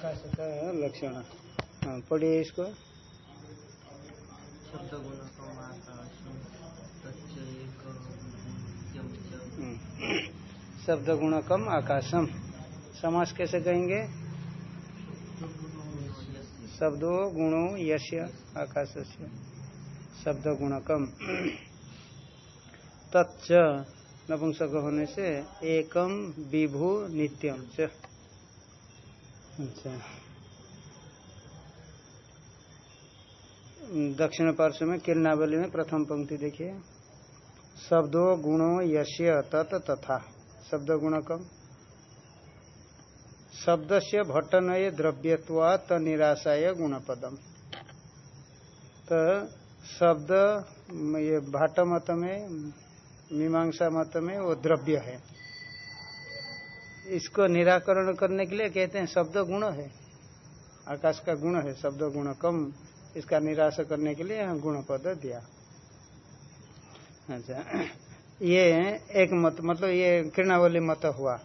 आकाश का लक्षण। हाँ पढ़िए इसको। शब्द च हम्म। शब्द गुण कम आकाशम। समास कैसे कहेंगे? शब्दों गुणों यश्य आकाश से शब्द गुण कम। तच्च नपुंसक होने से एकम विभु नित्यम च अच्छा। दक्षिण पार्श्व में किरणावली में प्रथम पंक्ति देखिए। शब्दों गुणों यश्य तत् तथा। शब्द गुण कम। शब्द से भट्टनय द्रव्यत्वात निराशाय गुणपदम। तो शब्द ये भाट मत में, मीमांसा मत में वो द्रव्य है। इसको निराकरण करने के लिए कहते हैं शब्द गुण है। आकाश का गुण है, शब्द गुण कम। इसका निराश करने के लिए गुण पद दिया। अच्छा। ये एक मत मतलब ये किरणावली मत हुआ।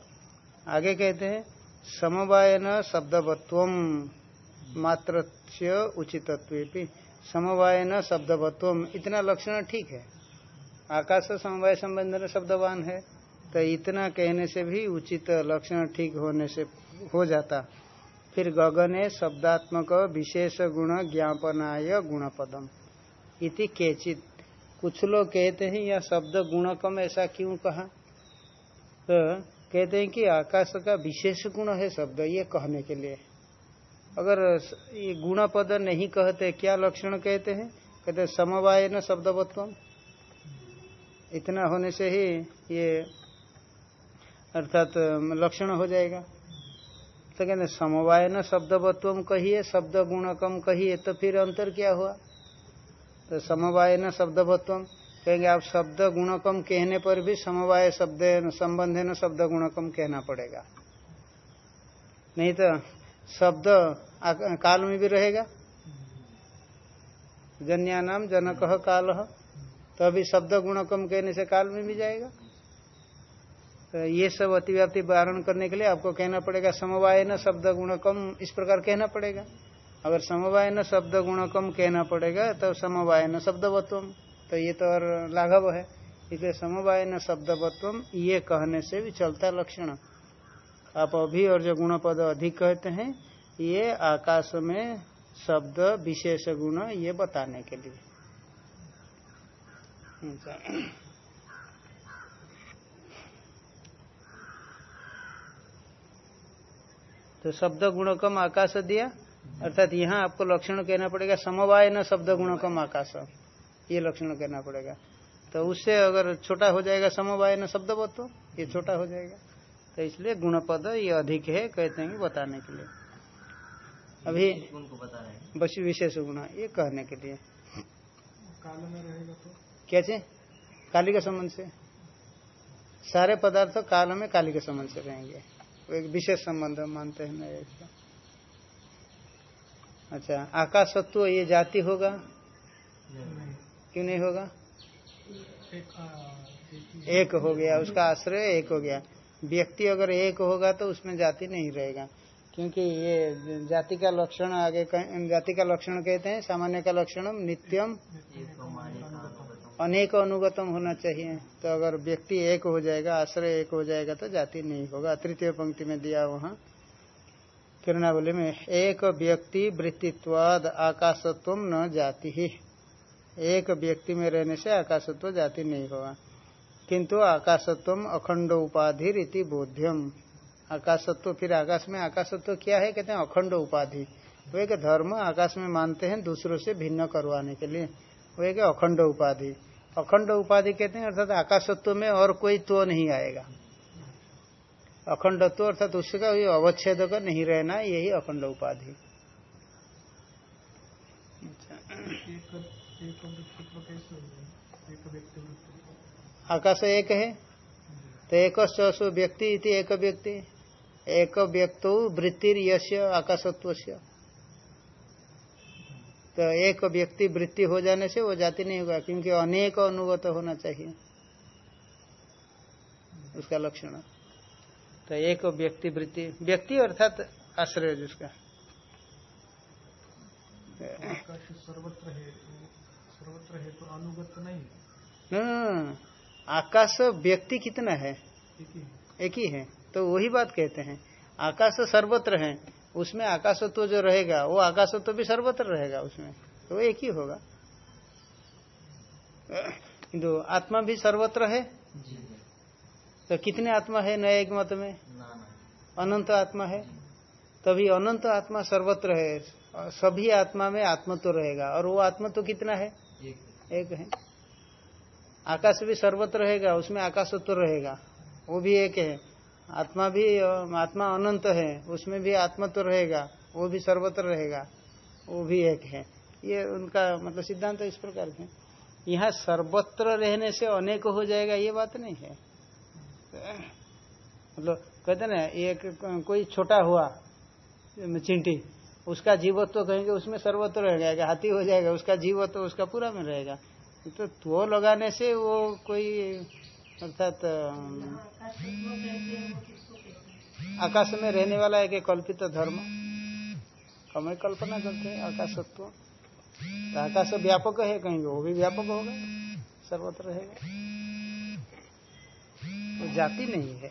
आगे कहते हैं, समवायन शब्दवत्व मात्र उचितत्व समवायन शब्दवत्व, इतना लक्षण ठीक है। आकाश समवाय संबंधन शब्दवान है। तो इतना कहने से भी उचित लक्षण ठीक होने से हो जाता। फिर गगने शब्दात्मक विशेष गुण ज्ञापनाय गुणपदम। इति केचित। कुछ लोग कहते हैं, यह शब्द गुण कम ऐसा क्यों कहा? तो कहते हैं कि आकाश का विशेष गुण है शब्द, ये कहने के लिए। अगर ये गुण पद नहीं कहते, क्या लक्षण कहते हैं? कहते समवाय न शब्दवत्व इतना होने से ही ये अर्थात लक्षण हो जाएगा। तो कहते समवाय न शब्दवत्व कहिए शब्द गुण कम कहिए तो फिर अंतर क्या हुआ? तो समवाय न शब्दवत्व, कहेंगे आप शब्द गुण कम कहने पर भी समवाय शब्द, संबंध न शब्द गुण कम कहना पड़ेगा। नहीं तो शब्द काल में भी रहेगा। जन्या नाम जनक काल तो अभी शब्द गुण कम कहने से काल में भी जाएगा। तो ये सब अतिव्याप्ति वारण करने के लिए आपको कहना पड़ेगा, समवाय न शब्द गुण कम, इस प्रकार कहना पड़ेगा। अगर समवाय न शब्द गुण कम कहना पड़ेगा तो समवाय न शब्दवत्व तो ये तो और लाघव है। इसलिए समवाय न शब्दवत्व ये कहने से भी चलता लक्षण। आप अभी और जो गुण पद अधिक कहते हैं, ये आकाश में शब्द विशेष गुण ये बताने के लिए। तो शब्द गुण कम आकाश दिया, अर्थात यहाँ आपको लक्षण कहना पड़ेगा, समवाय न शब्द गुण कम आकाश। ये लक्षण कहना पड़ेगा। तो उससे अगर छोटा हो जाएगा समवाय न शब्द तो ये छोटा हो जाएगा। तो इसलिए गुण पद ये अधिक है, कहते हैं बताने के लिए। अभी बस विशेष गुण, ये कहने के लिए। तो चाहिए काली के संबंध से। सारे पदार्थ काल में काली के संबंध से रहेंगे। एक विशेष संबंध मानते हैं मैं इसका अच्छा आकाशत्व ये जाति होगा? क्यों नहीं होगा? एक ही गया, उसका आश्रय एक हो गया। व्यक्ति अगर एक होगा तो उसमें जाति नहीं रहेगा। क्योंकि ये जाति का लक्षण आगे जाति का लक्षण कहते हैं, सामान्य का लक्षण नित्यम अनेक अनुगतम होना चाहिए। तो अगर व्यक्ति एक हो जाएगा, आश्रय एक हो जाएगा तो जाति नहीं होगा। तृतीय पंक्ति में दिया वहाँ, किरणावली में, एक व्यक्ति वृत्तित्वाद आकाशत्व न जाति ही। एक व्यक्ति में रहने से आकाशत्व जाति नहीं होगा। किंतु आकाशत्व अखंड उपाधि रीति बोध्यम। आकाशत्व, फिर आकाश में आकाशत्व क्या है? कहते हैं अखंड उपाधि। वो एक धर्म आकाश में मानते हैं दूसरों से भिन्न करवाने के लिए। वो एक अखंड उपाधि। अखंड उपाधि कहते हैं, अर्थात आकाशत्व में और कोई तो नहीं आएगा। अखंडत्व, अर्थात उसका भी अवच्छेद का नहीं रहना, यही अखंड उपाधि। आकाश एक है तो एक व्यक्ति इति एक व्यक्ति। एक व्यक्तो वृत्तिर यश आकाशत्व तो एक व्यक्ति वृत्ति हो जाने से वो जाति नहीं होगा क्योंकि अनेक अनुगत तो होना चाहिए। उसका लक्षण तो एक व्यक्ति वृत्ति व्यक्ति अर्थात आश्रय जिसका है सर्वत्र है तो अनुगत नहीं आकाश व्यक्ति कितना है। एक ही है तो वही बात कहते हैं। आकाश सर्वत्र है उसमें आकाशत्व जो रहेगा वो आकाशत्व भी सर्वत्र रहेगा उसमें तो वो एक ही होगा। किंतु आत्मा भी सर्वत्र है? जी तो कितने आत्मा है नए एक मत में? अनंत आत्मा है? तभी अनंत आत्मा सर्वत्र है सभी आत्मा में आत्मा तो रहेगा। और वो आत्मा तो कितना है? एक है। आकाश भी सर्वत्र रहेगा उसमें आकाशत्व तो रहेगा वो भी एक है। आत्मा भी आत्मा अनंत है, उसमें भी आत्मा तो रहेगा, वो भी सर्वत्र रहेगा, वो भी एक है। ये उनका मतलब सिद्धांत तो इस प्रकार के यहाँ सर्वत्र रहने से अनेक हो जाएगा, ये बात नहीं है। मतलब कहते ना, एक कोई छोटा हुआ, चिंटी, उसका जीवत्व तो कहेंगे, उसमें सर्वत्र रह जाएगा, हाथी हो जाएगा, उसका जीवत्व तो उसका पूरा में रहेगा। तो तो लगाने से वो कोई अर्थात आकाश में रहने वाला एक कल्पित धर्म। हमें कल्पना करते हैं आकाशत्व तो आकाश व्यापक है कहीं, वो भी व्यापक होगा, सर्वत्र रहेगा। तो जाति नहीं है।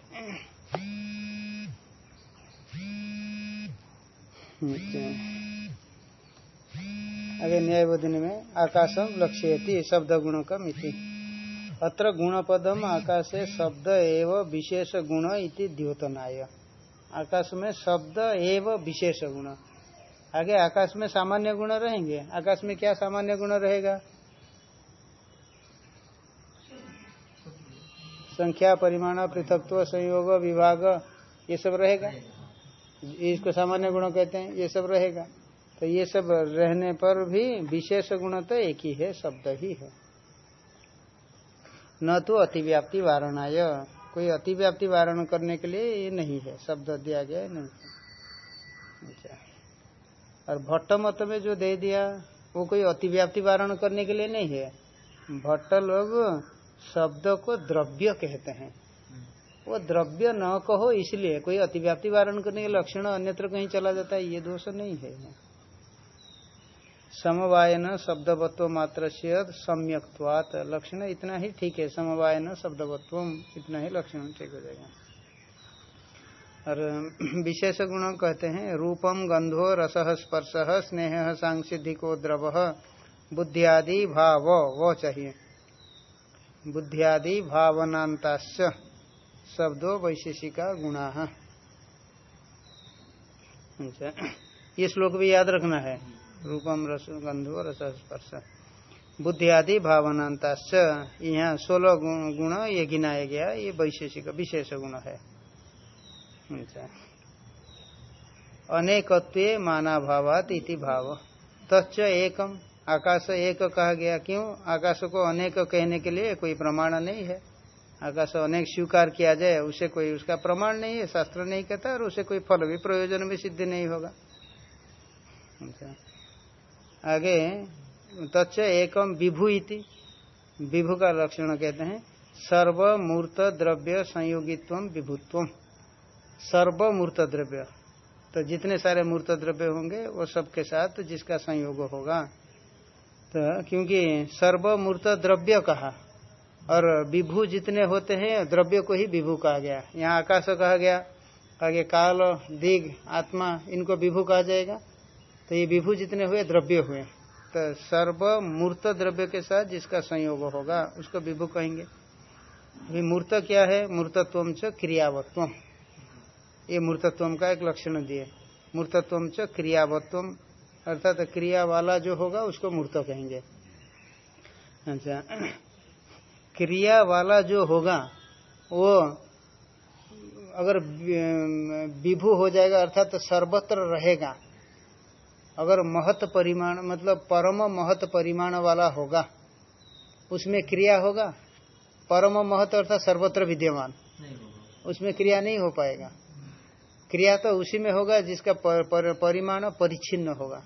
आगे न्याय में आकाशम लक्ष्यति शब्द गुणों का मिति अत्र गुण पदम आकाशे शब्द एव विशेष गुण इति द्योतनाय। आकाश में शब्द एव विशेष गुण। आगे आकाश में सामान्य गुण रहेंगे? आकाश में क्या सामान्य गुण रहेगा? संख्या, परिमाण, पृथकत्व, संयोग, विभाग, ये सब रहेगा? इसको सामान्य गुण कहते हैं, ये सब रहेगा। तो ये सब रहने पर भी विशेष गुण तो एक ही है, शब्द ही है। न तो अतिव्याप्ति वारणाय कोई अतिव्याप्ति वारण करने के लिए ये नहीं है, शब्द दिया गया है, नहीं। अच्छा। और भट्ट मत में जो दे दिया, वो कोई अतिव्याप्ति वारण करने के लिए नहीं है। भट्ट लोग शब्द को द्रव्य कहते हैं। वो द्रव्य न कहो इसलिए कोई अतिव्याप्ति वारण करने के लक्षण अन्यत्र कहीं चला जाता है, ये दोष नहीं है। समवायन शब्दवत्व मात्र सम्यक्वात लक्षण इतना ही ठीक है, समवायन शब्दवत्व इतना ही लक्षण ठीक हो जाएगा। और विशेष गुण कहते हैं, रूपम गंधो रस स्पर्श, स्नेह सांसिधिको द्रव, बुद्धियादि भाव, वो चाहिए। बुद्धियादि भावनांताश्च शब्दों वैशेषिका गुणा। अच्छा ये श्लोक भी याद रखना है। रूपम रस गंधो रस स्पर्श। बुद्धि आदि भावनांताश्च यहाँ सोलह गुण ये गिनाया गया, ये वैशेषिक, विशेष गुण है। अच्छा। अनेकत्व माना भावात इति भाव। तच्च एकम, आकाश एक कहा गया, क्यों? आकाश को अनेक कहने के लिए कोई प्रमाण नहीं है। आकाश अनेक स्वीकार किया जाए, उसे कोई उसका प्रमाण नहीं है, शास्त्र नहीं कहता, और उसे कोई फल भी प्रयोजन भी सिद्ध नहीं होगा। अच्छा। आगे तच्च एकम विभु इति। विभु का लक्षण कहते हैं सर्वमूर्त द्रव्य संयोगित्व विभुत्व। सर्वमूर्त द्रव्य। तो जितने सारे मूर्त द्रव्य होंगे, वो सबके साथ जिसका संयोग होगा। तो क्योंकि सर्वमूर्त द्रव्य कहा, और विभु जितने होते हैं, द्रव्य को ही विभु कहा गया। यहाँ आकाश कहा गया, आगे काल, दिग, आत्मा, इनको विभु कहा जाएगा। तो ये विभू जितने हुए द्रव्य हुए। तो सर्व मूर्त द्रव्य के साथ जिसका संयोग होगा, उसको विभू कहेंगे। अभी मूर्त क्या है? मूर्तत्व च क्रियावत्व। ये मूर्तत्व का एक लक्षण दिए। मूर्तत्व च क्रियावत्व। अर्थात क्रिया वाला जो होगा, उसको मूर्त कहेंगे। अच्छा। क्रिया वाला जो होगा, वो अगर विभू हो जाएगा, अर्थात सर्वत्र रहेगा अगर महत परिमाण मतलब परम महत परिमाण वाला होगा उसमें क्रिया होगा? परम महत अर्थात सर्वत्र विद्यमान। उसमें क्रिया नहीं हो पाएगा। क्रिया तो उसी में होगा जिसका पर, पर, परिमाण परिच्छिन्न होगा।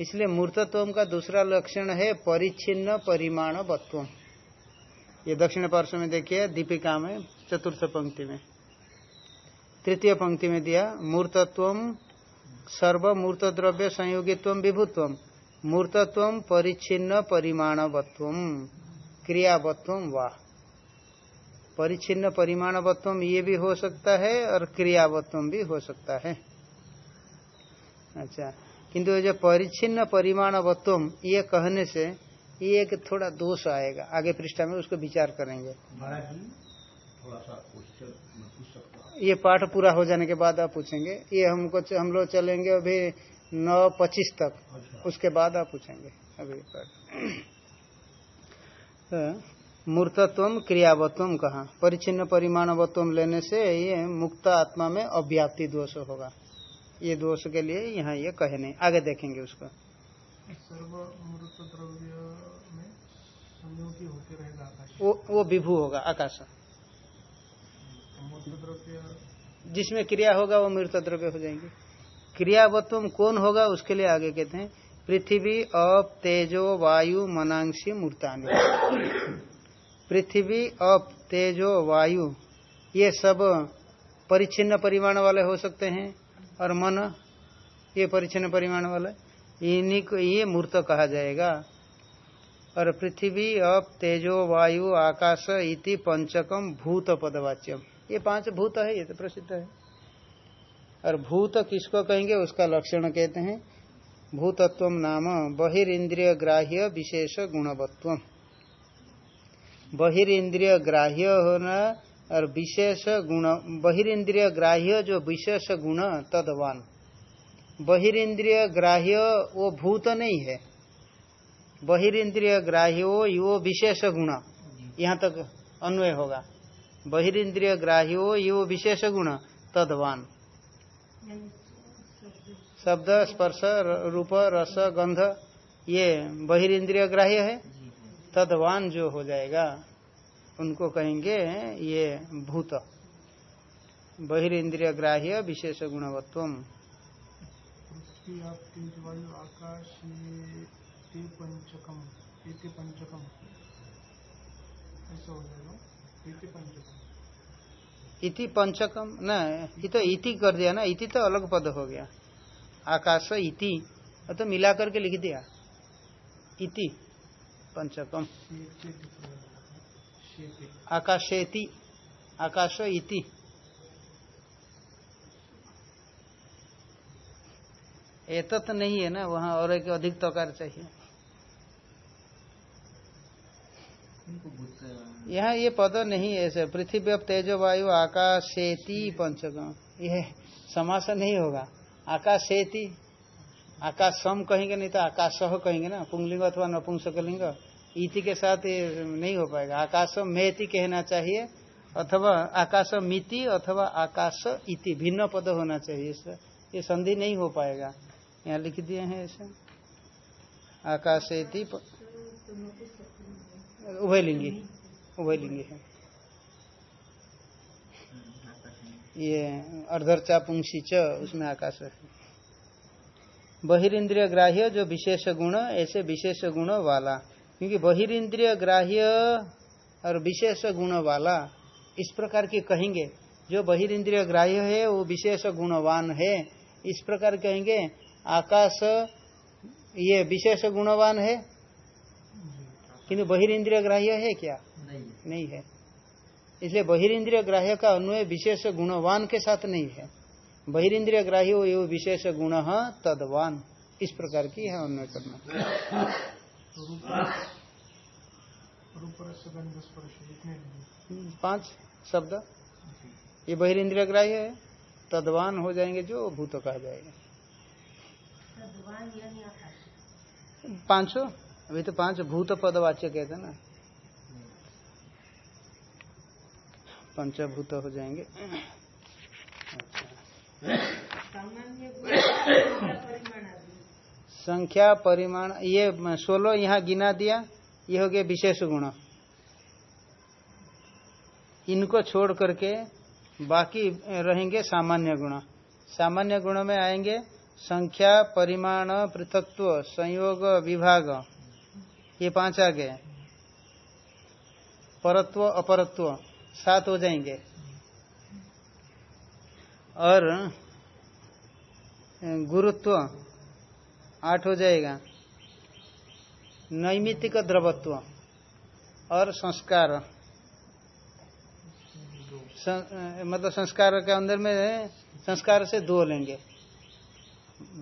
इसलिए मूर्तत्व का दूसरा लक्षण है परिच्छिन्न परिमाण वत्व ये दक्षिण पार्श्व में देखिए दीपिका में चतुर्थ पंक्ति में। तृतीय पंक्ति में दिया मूर्तत्व सर्व मूर्त द्रव्य संयोगित्व विभुत्व। मूर्तत्व परिच्छिन्न परिमाणवत्व। क्रियावत्व वा। परिच्छिन्न परिमाणवत्व ये भी हो सकता है और क्रियावत्व भी हो सकता है। अच्छा किंतु जो परिच्छिन्न परिमाणवत्व, ये कहने से ये एक थोड़ा दोष आएगा। आगे पृष्ठा में उसको विचार करेंगे। थोड़ा सा हूँ ये पाठ पूरा हो जाने के बाद आप पूछेंगे। ये हमको हम लोग चलेंगे अभी नौ पच्चीस तक। अच्छा। उसके बाद आप पूछेंगे अभी तो मूर्तत्व क्रियावत्व कहा। परिचिन्न परिमाणवत्व लेने से ये मुक्त आत्मा में अव्याप्ति दोष होगा। ये दोष के लिए यहाँ ये कहे नहीं। आगे देखेंगे उसको। सर्वमूर्त में होते वो वो विभू होगा आकाश। जिसमें क्रिया होगा वो मृत द्रव्य हो जाएँगे। क्रियावत्व कौन होगा उसके लिए आगे कहते हैं, पृथ्वी, अप, तेजो, वायु मनांशी मूर्तानी। पृथ्वी, अप, तेजो, वायु, ये सब परिच्छिन्न परिमाण वाले हो सकते हैं, और मन, ये परिच्छिन्न परिमाण वाले, इन्हीं को ये मूर्त कहा जाएगा। और पृथ्वी, अप, तेजो, वायु, आकाश, इति, पंचकम, भूत, पदवाच्यम। ये पाँच भूत है, ये तो प्रसिद्ध है। और भूत किसको कहेंगे? उसका लक्षण कहते हैं, भूतत्व नाम बहिरीन्द्रिय ग्राह्य विशेष गुणवत्व। बहिरीन्द्रिय ग्राह्य होना और विशेष गुण बहिरीन्द्रिय ग्राह्य जो विशेष गुण तदवान। बहिरीन्द्रिय ग्राह्य वो भूत नहीं है। बहिरीन्द्रिय ग्राह्य वो विशेष गुण। यहाँ तक अन्वय होगा। बहिरीन्द्रिय ग्राह्य वो यो विशेष गुण तदवान। शब्द, स्पर्श रूप, रस गंध ये बहिरीन्द्रिय ग्राह्य है, तदवान जो हो जाएगा, उनको कहेंगे ये भूत। बहिरीन्द्रिय ग्राह्य विशेष गुणवत्व पृथ्वी आप तेज वायु आकाश, ये ते पंचकम। ऐसा हो जाएगा। इति पंचकम न ये तो इति कर दिया ना, इति तो अलग पद हो गया। आकाश इति तो मिला करके लिख दिया। इति पंचकम आकाशेति, आकाश इति। एतत तो नहीं है ना, वहाँ और एक अधिक तकार चाहिए इनको भूत यहाँ ये पद नहीं है ऐसे। पृथ्वी तेजो वायु आकाशेति पंचकम यह समास नहीं होगा। आकाशेति, आकाशम कहेंगे नहीं तो आकाशह कहेंगे ना। पुंगलिंग अथवा नपुंसकलिंग, इति के साथ ये नहीं हो पाएगा। आकाश मेति कहना चाहिए अथवा आकाश मिति अथवा आकाश इति भिन्न पद होना चाहिए। इसका ये संधि नहीं हो पाएगा। यहाँ लिख दिए हैं ऐसे। आकाशेति प- उभयलिंगी उभयलिंगी है। ये अर्धर्चा पुंसी च उसमें आकाश है। बहिरीन्द्रिय ग्राह्य जो विशेष गुण ऐसे विशेष गुण वाला। क्योंकि बहिरीन्द्रिय ग्राह्य और विशेष गुण वाला इस प्रकार की कहेंगे। जो बहिरीन्द्रिय ग्राह्य है वो विशेष गुणवान है। इस प्रकार कहेंगे आकाश ये विशेष गुणवान है? किंतु बहिरीन्द्रिय ग्राह्य है क्या? नहीं है। इसलिए बहिरीन्द्रिय ग्राह्य का अन्वय विशेष गुणवान के साथ नहीं है। बहिरीन्द्रिय ग्राह्य वो यो विशेष गुण तदवान। इस प्रकार की है अन्वय करना। पाँच शब्द। ये बहिरीन्द्रिय ग्राह्य है। तदवान हो जाएँगे जो भूत कहा जाएगा। पाँचों? अभी तो पाँच भूत पदवाच्य कहते हैं ना। पंचभूत हो जाएँगे। संख्या, परिमाण, ये सोलह यहाँ गिना दिया, ये हो गया विशेष गुण। इनको छोड़ करके बाकी रहेंगे सामान्य गुण। सामान्य गुण में आएँगे संख्या, परिमाण, पृथक्त्व, संयोग, विभाग। ये पाँच आ गए। परत्व, अपरत्व। सात हो जाएँगे। और गुरुत्व आठ हो जाएगा। नैमित्तिक द्रवत्व और संस्कार। सं, मतलब संस्कार के अंदर में संस्कार से दो लेंगे।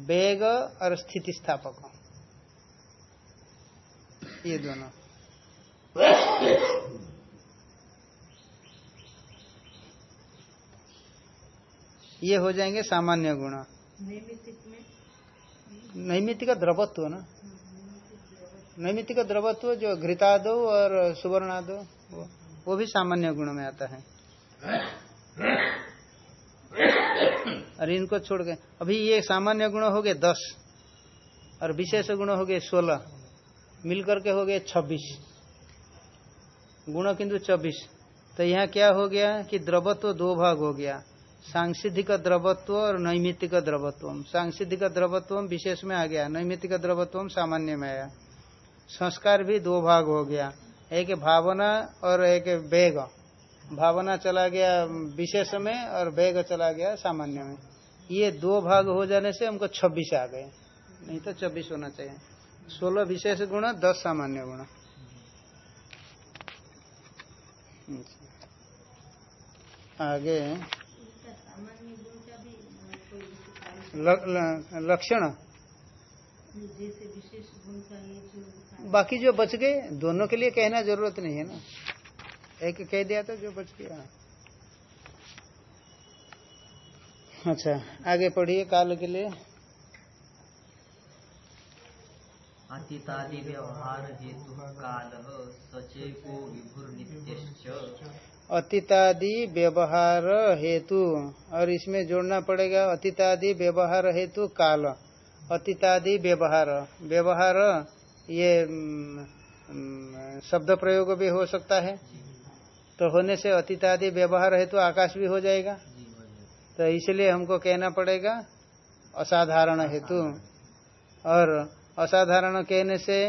वेग और स्थिति स्थापक ये दोनों। ये हो जाएँगे सामान्य गुण। नैमित्तिक द्रवत्व ना? नैमित्तिक द्रवत्व जो घृतादो और सुवर्णादो वो, वो भी सामान्य गुण में आता है। और इनको छोड़ के अभी ये सामान्य गुण हो गए दस और विशेष गुण हो गए सोलह मिलकर के हो गए छब्बीस। गुण किंतु चौबीस तो यहाँ क्या हो गया कि द्रवत्व दो भाग हो गया। सांसिधिक द्रवत्व और नैमित्तिक द्रवत्व सांसिधिक द्रवत्व विशेष में आ गया, नैमित्तिक द्रवत्व सामान्य में आया संस्कार भी दो भाग हो गया, एक भावना और एक वेग। भावना चला गया विशेष में और वेग चला गया सामान्य में। ये दो भाग हो जाने से हमको छब्बीस आ गए। नहीं तो छब्बीस होना चाहिए। सोलह विशेष गुण, दस सामान्य गुण। आगे इसका सामान्य गुण का भी अ, कोई विशेष ल- ल- लक्षण। बाकी जो बच गए दोनों के लिए कहना ज़रूरत नहीं है ना। एक कह दिया तो जो बच गया। अच्छा आगे पढ़िए काल के लिए। अतीतादि व्यवहार हेतु काल नित्यश्च अतीतादि व्यवहार हेतु। और इसमें जोड़ना पड़ेगा अतीतादि व्यवहार हेतु काल। अतीतादि व्यवहार। व्यवहार ये शब्द प्रयोग भी हो सकता है। तो होने से अतीतादि व्यवहार हेतु आकाश भी हो जाएगा। तो इसलिए हमको कहना पड़ेगा असाधारण हेतु। और असाधारण कहने से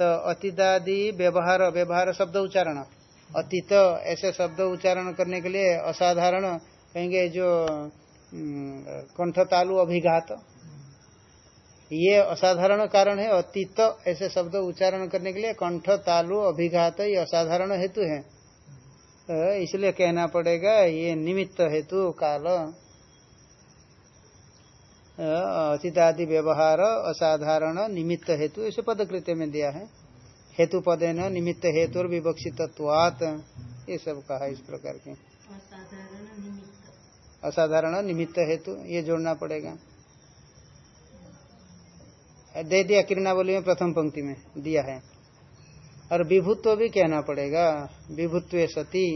तो अतीतादि व्यवहार व्यवहार शब्द उच्चारण। अतीत, ऐसे शब्द उच्चारण करने के लिए असाधारण कहेंगे जो कंठ तालु अभिघात। ये असाधारण कारण है अतीत, ऐसे शब्द उच्चारण करने के लिए कंठ तालु अभिघात ये असाधारण हेतु है। इसलिए कहना पड़ेगा ये निमित्त हेतु काल। अतीतादि व्यवहार असाधारण निमित्त हेतु ऐसे पदकृत्य में दिया है। हेतु पदे न निमित्त हेतु और विवक्षितत्वात ये सब कहा इस प्रकार के। असाधारण निमित्त। हेतु ये जोड़ना पड़ेगा। दे दिया किरणावली में प्रथम पंक्ति में दिया है। और विभुत्व भी कहना पड़ेगा। विभुत्व सती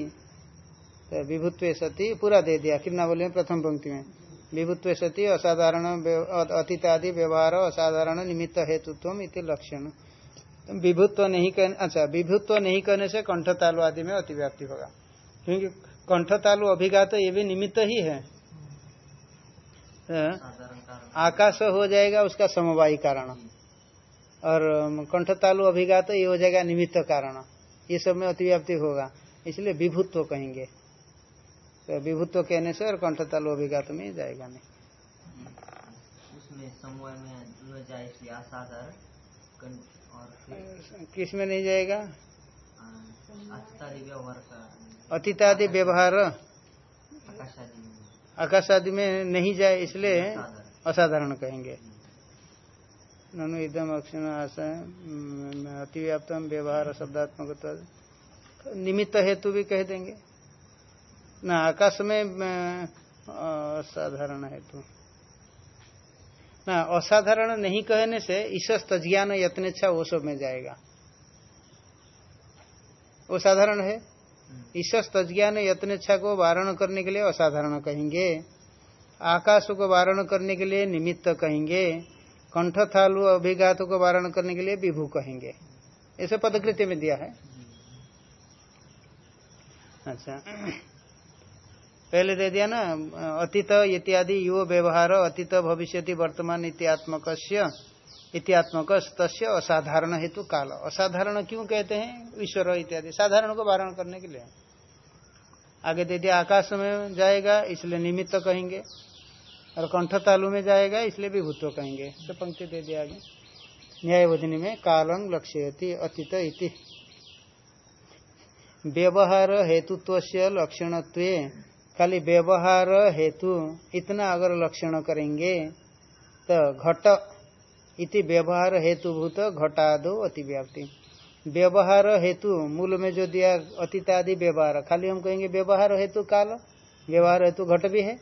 तो विभुत्व सती पूरा दे दिया किरणावली में प्रथम पंक्ति में। विभुत्व सती असाधारण अतीतादि व्यवहार असाधारण निमित्त हेतुत्व इति लक्षण। विभुत्व नहीं कहने अच्छा विभुत्व नहीं करने से कंठ तालु आदि में अतिव्याप्ति होगा। क्योंकि कंठ तालु अभिघात ये भी निमित्त ही है। हाँ, आकाश हो जाएगा उसका समवायी कारण। और कंठ तालु अभिघात ये हो जाएगा निमित्त कारण। ये सब में अतिव्याप्ति होगा। इसलिए विभुत्व कहेंगे। तो विभुत्व कहने से और कंठ तालु अभिघात में जाएगा नहीं। उसमें में जाए इसलिए असाधारण किसमें नहीं जाएगा? अतीतादि व्यवहार। आकाश आदि में नहीं जाए इसलिए असाधारण। कहेंगे। ननु इदम अक्षण आशय अतिव्याप्तम व्यवहार शब्दात्मक निमित्त हेतु भी कह देंगे। ना आकाश में असाधारण हेतु। ना, असाधारण नहीं कहने से ईशस तज्ञान यत्नेच्छा वो सब में जाएगा। वो साधारण है? ईशस तज्ञान यत्नेच्छा को वारण करने के लिए असाधारण कहेंगे। आकाश को वारण करने के लिए निमित्त कहेंगे। कंठ थालु अभिघात को वारण करने के लिए विभू कहेंगे। ऐसे पदकृत्य में दिया है। अच्छा। पहले दे दिया ना, अतीत इत्यादि यो व्यवहार, अतीत भविष्य वर्तमान इत्यात्मक इत्यात्मक तस्य असाधारण हेतु काल। असाधारण क्यों कहते हैं? ईश्वर इत्यादि। साधारण को वारण करने के लिए। आगे दे दिया, आकाश में जाएगा, इसलिए निमित्त कहेंगे। और कंठ तालु में जाएगा, इसलिए विभुत्व कहेंगे। तो पंक्ति दे दिया आगे। न्यायवधिनी में कालं लक्ष्यति, अतीत इति। व्यवहार हेतुत्व लक्षणत्व खाली व्यवहार हेतु इतना अगर लक्षण करेंगे तो घट इति व्यवहार हेतुभूत घटादो अतिव्याप्ति। व्यवहार हेतु मूल में जो दिया अतीतादि व्यवहार, खाली हम कहेंगे व्यवहार हेतु काल, व्यवहार हेतु घट भी है।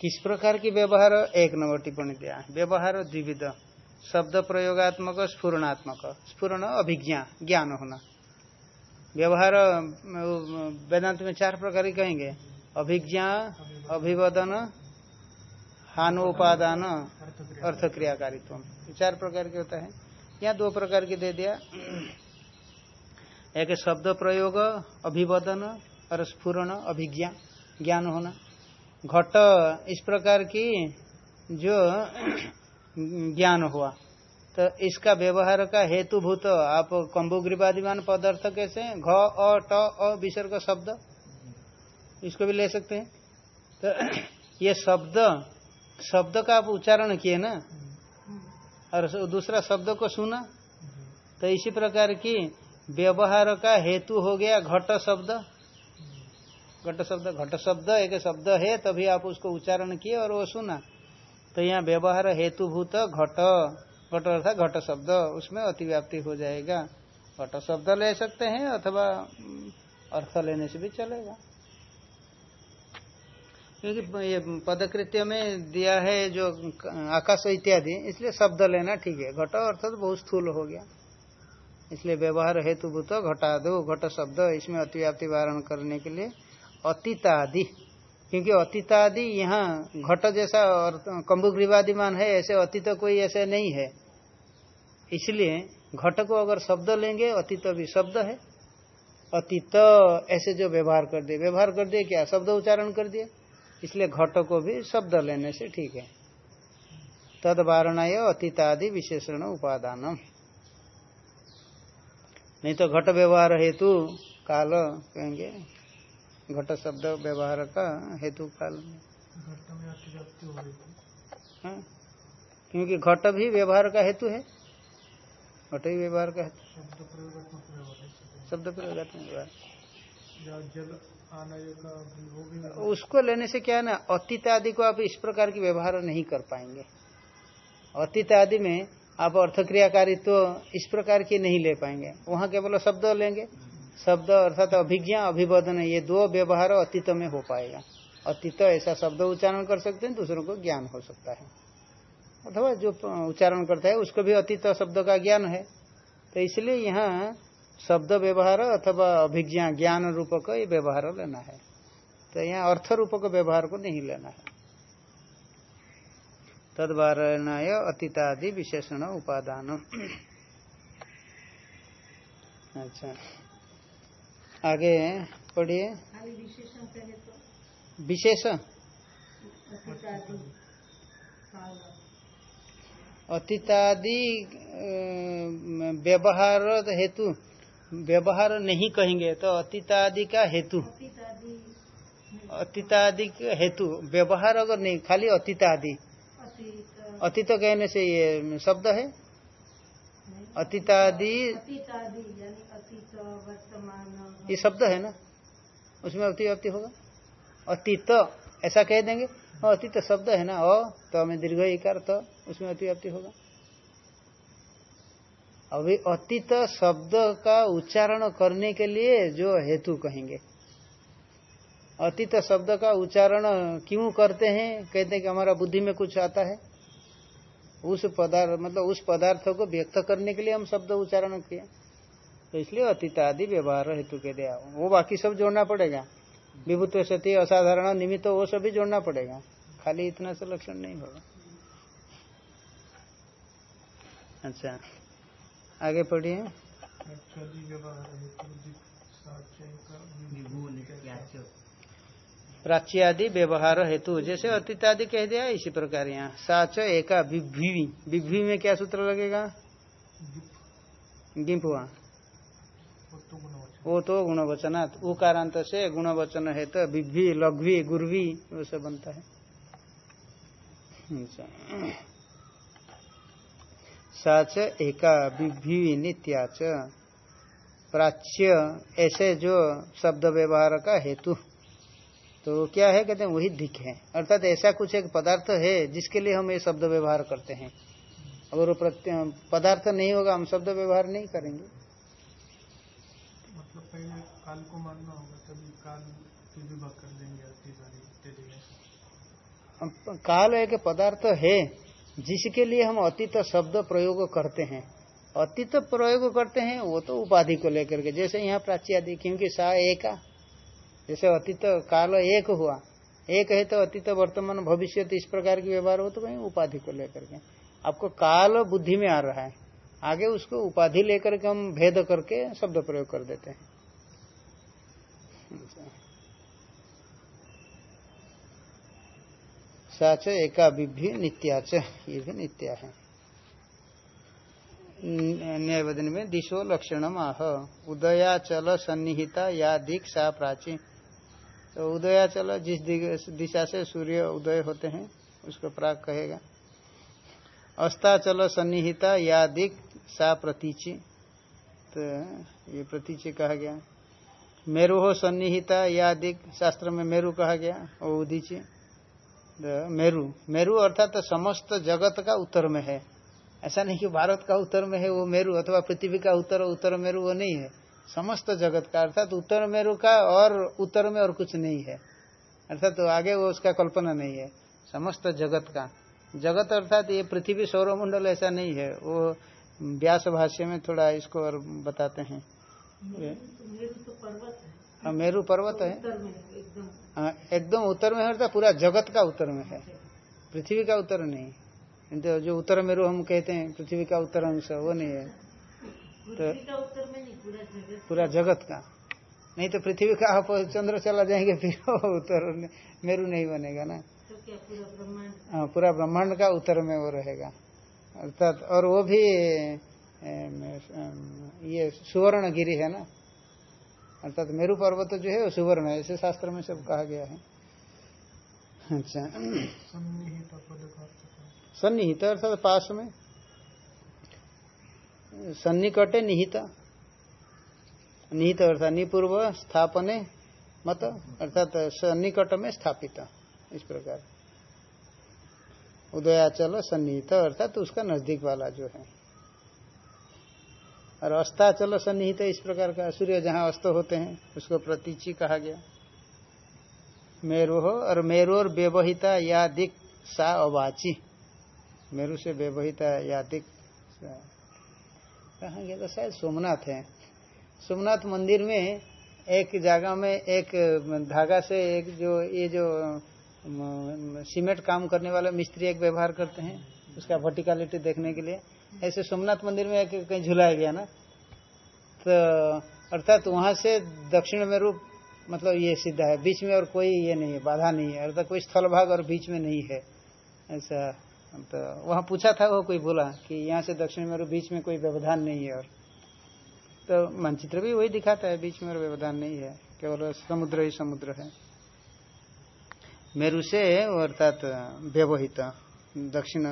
किस प्रकार की व्यवहार? एक नंबर टिप्पणी दिया। व्यवहार द्विविध, शब्द प्रयोगात्मक, स्फुरणात्मक। स्फुरण अभिज्ञा, ज्ञान होना। व्यवहार, वेदांत में चार प्रकार कहेंगे। अभिज्ञा, अभिवदन, हानोपादान, अर्थक्रियाकारित्व। चार प्रकार के होता है। यहाँ दो प्रकार की दे दिया। एक शब्द प्रयोग, अभिवदन, और स्फुरण, अभिज्ञा, ज्ञान होना। घट, इस प्रकार की जो ज्ञान हुआ। तो इसका व्यवहार का हेतुभूत, आप कम्बुग्रीवादिमान पदार्थ कैसे घ, अ, ट, अ, विसर्ग शब्द। इसको भी ले सकते हैं। तो ये शब्द शब्द का आप उच्चारण किए ना, और दूसरा शब्द को सुना तो इसी प्रकार की व्यवहार का हेतु हो गया घट शब्द। घट शब्द घट शब्द एक शब्द है, तभी आप उसको उच्चारण किए और वो सुना। तो यहाँ व्यवहार हेतुभूत घट घट अर्थात घट शब्द, उसमें अतिव्याप्ति हो जाएगा। घट शब्द ले सकते हैं अथवा अर्थ लेने से भी चलेगा। क्योंकि ये पदकृत्य में दिया है जो आकाश इत्यादि, इसलिए शब्द लेना ठीक है। घट अर्थात तो बहुत स्थूल हो गया। इसलिए व्यवहार हेतु हेतुभूत घटा दो घट शब्द, इसमें अतिव्याप्ति वारण करने के लिए अतीतादि। क्योंकि अतीतादि यहाँ घट जैसा और कम्बुग्रीवादिमान है, ऐसे अतीत कोई ऐसे नहीं है। इसलिए घट को अगर शब्द लेंगे, अतीत भी शब्द है। अतीत ऐसे जो व्यवहार कर दिए। व्यवहार कर दिए क्या? शब्द उच्चारण कर दिए। इसलिए घट को भी शब्द लेने से ठीक है। तद वारणा अतीतादि विशेषण उपादान नहीं तो घट व्यवहार हेतु काल कहेंगे घट शब्द व्यवहार का हेतु काल। में हो? क्योंकि घट भी व्यवहार का हेतु है। घट ही व्यवहार का हेतु। शब्द प्रयोगात्मक व्यवहार। उसको लेने से क्या है ना अतीत आदि को आप इस प्रकार की व्यवहार नहीं कर पाएँगे। अतीत आदि में आप अर्थक्रियाकारित्व तो इस प्रकार की नहीं ले पाएँगे। वहाँ केवल शब्द लेंगे। शब्द अर्थात अभिज्ञा अभिवदन ये दो व्यवहार अतीत में हो पाएगा। अतीत ऐसा शब्द उच्चारण कर सकते हैं, दूसरों को ज्ञान हो सकता है। अथवा जो उच्चारण करता है, उसको भी अतीत शब्द का ज्ञान है। तो इसलिए यहाँ शब्द व्यवहार अथवा अभिज्ञा, ज्ञान रूप का ये व्यवहार लेना है। तो यहाँ अर्थ रूप का व्यवहार को नहीं लेना है। तदवारणाय अतीतादि विशेषण उपादान। अच्छा। आगे पढ़िए। विशेष अतीतादि व्यवहार हेतु व्यवहार नहीं कहेंगे तो अतीतादि का हेतु। अतीतादि हेतु। व्यवहार अगर नहीं खाली अतीतादि। अतीत कहने से ये शब्द है? अतीतादि ये शब्द है ना? उसमें अतिव्याप्ति होगा। अतीत ऐसा कह देंगे। अतीत शब्द है ना? अ तो हमें दीर्घ इकार तो उसमें अतिव्याप्ति होगा। अभी अतीत शब्द का उच्चारण करने के लिए जो हेतु कहेंगे। अतीत शब्द का उच्चारण क्यों करते हैं? कहते हैं कि हमारा बुद्धि में कुछ आता है। उस पदार्थ मतलब उस पदार्थ को व्यक्त करने के लिए हम शब्द उच्चारण किए। तो इसलिए अतीत आदि व्यवहार हेतु के दिया वो बाकी सब जोड़ना पड़ेगा। विभुत्व सती, असाधारण, निमित्त, वो सब भी जोड़ना पड़ेगा। खाली इतना से लक्षण नहीं होगा। अच्छा। आगे पढ़िए। प्राच्यादि व्यवहार हेतु, जैसे अतीतादि कह दिया इसी प्रकार यहाँ। साच एका विभ्वी विभ्वी में क्या सूत्र लगेगा? गिम्प गुणवचन वो तो गुणवचनात्। उकारांत से गुणवचन है तो विभ्वी लघ्वी, गुरवी, वो सब बनता है। अच्छा। साच एका विभि नित्याच प्राच्य ऐसे जो शब्द व्यवहार का हेतु। तो क्या है कहते हैं वही दिख है। अर्थात ऐसा कुछ एक पदार्थ है जिसके लिए हम ये शब्द व्यवहार करते हैं। अगर वो पदार्थ नहीं होगा हम शब्द व्यवहार नहीं करेंगे। मतलब पहले काल को मानना होगा तभी काल की विभाग कर देंगे काल एक पदार्थ है जिसके लिए हम अतीत शब्द प्रयोग करते हैं। अतीत प्रयोग करते हैं, वो तो उपाधि को लेकर के। जैसे यहाँ प्राची आदि क्योंकि सा एका जैसे अतीत काल एक हुआ। एक है तो अतीत वर्तमान भविष्य इस प्रकार की व्यवहार हो तो कहीं उपाधि को लेकर के। आपको काल बुद्धि में आ रहा है। आगे उसको उपाधि लेकर के हम भेद करके शब्द प्रयोग कर देते हैं। साच एका विभि नित्याच ये भी नित्या है। न्यायवदन में दिशो लक्षण आह। उदयाचल सन्निहिता या दिक सा प्राची। तो उदयाचल जिस दिशा से सूर्य उदय होते हैं, उसको प्राग कहेगा। अस्ताचल सन्निहिता या दिक सा प्रतीचि। तो ये प्रतीचि कहा गया। मेरु हो सन्निहिता या दिक, शास्त्र में मेरु कहा गया, और उदीची। मेरु। मेरु अर्थात तो समस्त जगत का उत्तर में है। ऐसा नहीं कि भारत का उत्तर में है, वो मेरु अथवा पृथ्वी का उत्तर उत्तर मेरु वो नहीं है। समस्त जगत का, अर्थात तो उत्तर मेरु का और उत्तर में और कुछ नहीं है। अर्थात तो आगे वो उसका कल्पना नहीं है। समस्त जगत का। जगत अर्थात ये पृथ्वी सौरमंडल ऐसा नहीं है। वो व्यास भाष्य में थोड़ा इसको और बताते हैं। तो पर्वत है। हाँ, मेरु पर्वत है। है, एकदम उत्तर में है अर्थात पूरा जगत का उत्तर में है। पृथ्वी का उत्तर नहीं। तो जो उत्तर मेरु हम कहते हैं पृथ्वी का उत्तर अंश वो नहीं है। पृथ्वी का उत्तर में नहीं पूरा जगत। का। नहीं तो पृथ्वी का आप चंद्र चला जाएँगे फिर उत्तर मेरु नहीं बनेगा ना। तो हाँ, पूरा ब्रह्मांड का उत्तर में वो रहेगा। अर्थात और वो भी ये सुवर्ण गिरी है ना। अर्थात मेरु पर्वत जो है सुवर्ण है ऐसे शास्त्र में सब कहा गया है। अच्छा? सन्निहित अर्थात पास में। सन्निकटे निहित। निहित अर्थात निपूर्व स्थापने मत अर्थात सन्निकट में स्थापित इस प्रकार। उदयाचल सन्निहित अर्थात उसका नज़दीक वाला जो है। और अस्ताचल सन्निहित इस प्रकार का। सूर्य जहाँ अस्त होते हैं, उसको प्रतीचि कहा गया। मेरु हो और मेरु और व्यवहिता या दिक सा अवाची। मेरु से व्यवहिता या दिक कहा गया? तो शायद सोमनाथ है। सोमनाथ मंदिर में एक जगह में एक धागा से एक जो, ये जो सीमेंट काम करने वाला मिस्त्री एक व्यवहार करते हैं, उसका वर्टिकलिटी देखने के लिए। ऐसे सोमनाथ मंदिर में कहीं झुलाया गया ना तो अर्थात वहाँ से दक्षिण में रूप मतलब ये सीधा है, बीच में और कोई ये नहीं है, बाधा नहीं है, अर्थात कोई स्थल भाग और बीच में नहीं है, ऐसा तो वहाँ पूछा था, वो कोई बोला कि यहाँ से दक्षिण में और बीच में कोई व्यवधान नहीं है और तो मानचित्र भी वही दिखाता है, बीच में और व्यवधान नहीं है, केवल समुद्र ही समुद्र है। मेरु से, अर्थात व्यवहित दक्षिण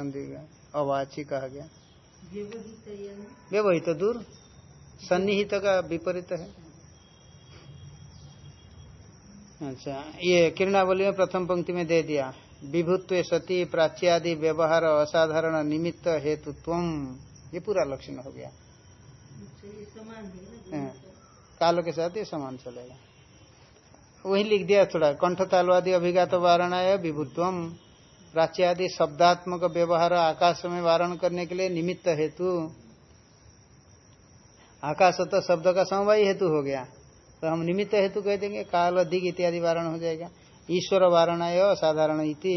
अवाची कहा गया। व्यवहित यानी दूर, सन्निहित का विपरीत है। अच्छा ये किरणावली में प्रथम पंक्ति में दे दिया, विभुत्व सती प्राच्यादि व्यवहार असाधारण निमित्त हेतुत्व ये पूरा लक्षण हो गया। है। काल के साथ ये समान चलेगा। वही लिख दिया थोड़ा कंठ तालवादि अभिघात वारणाय विभुत्वम। प्राच्यादि शब्दात्मक व्यवहार आकाश में वारण करने के लिए निमित्त हेतु। आकाश तो शब्द का समवाय हेतु हो गया। तो हम निमित्त हेतु कह देंगे काल दिग इत्यादि वारण हो जाएगा। ईश्वर वारणाय असाधारण इति।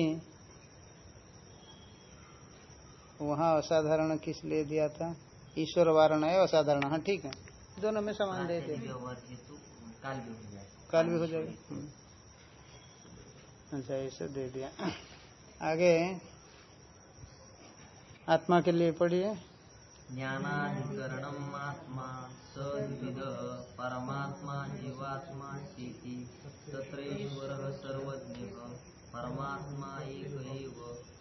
वहाँ असाधारण किस लिए दिया था? ईश्वर वारणाय असाधारण। हाँ ठीक है। दोनों में समान दे दिया। काल भी हो जाए काल भी हो जाएगा। हम्म। अच्छा ऐसे दे दिया। आगे। आत्मा के लिए पढ़िए। ज्ञानाधिकरणम आत्मा सद्विद परमात्मा जीवात्मा चेति तत्रैश्वर सर्वज्ञ परमात्मा एक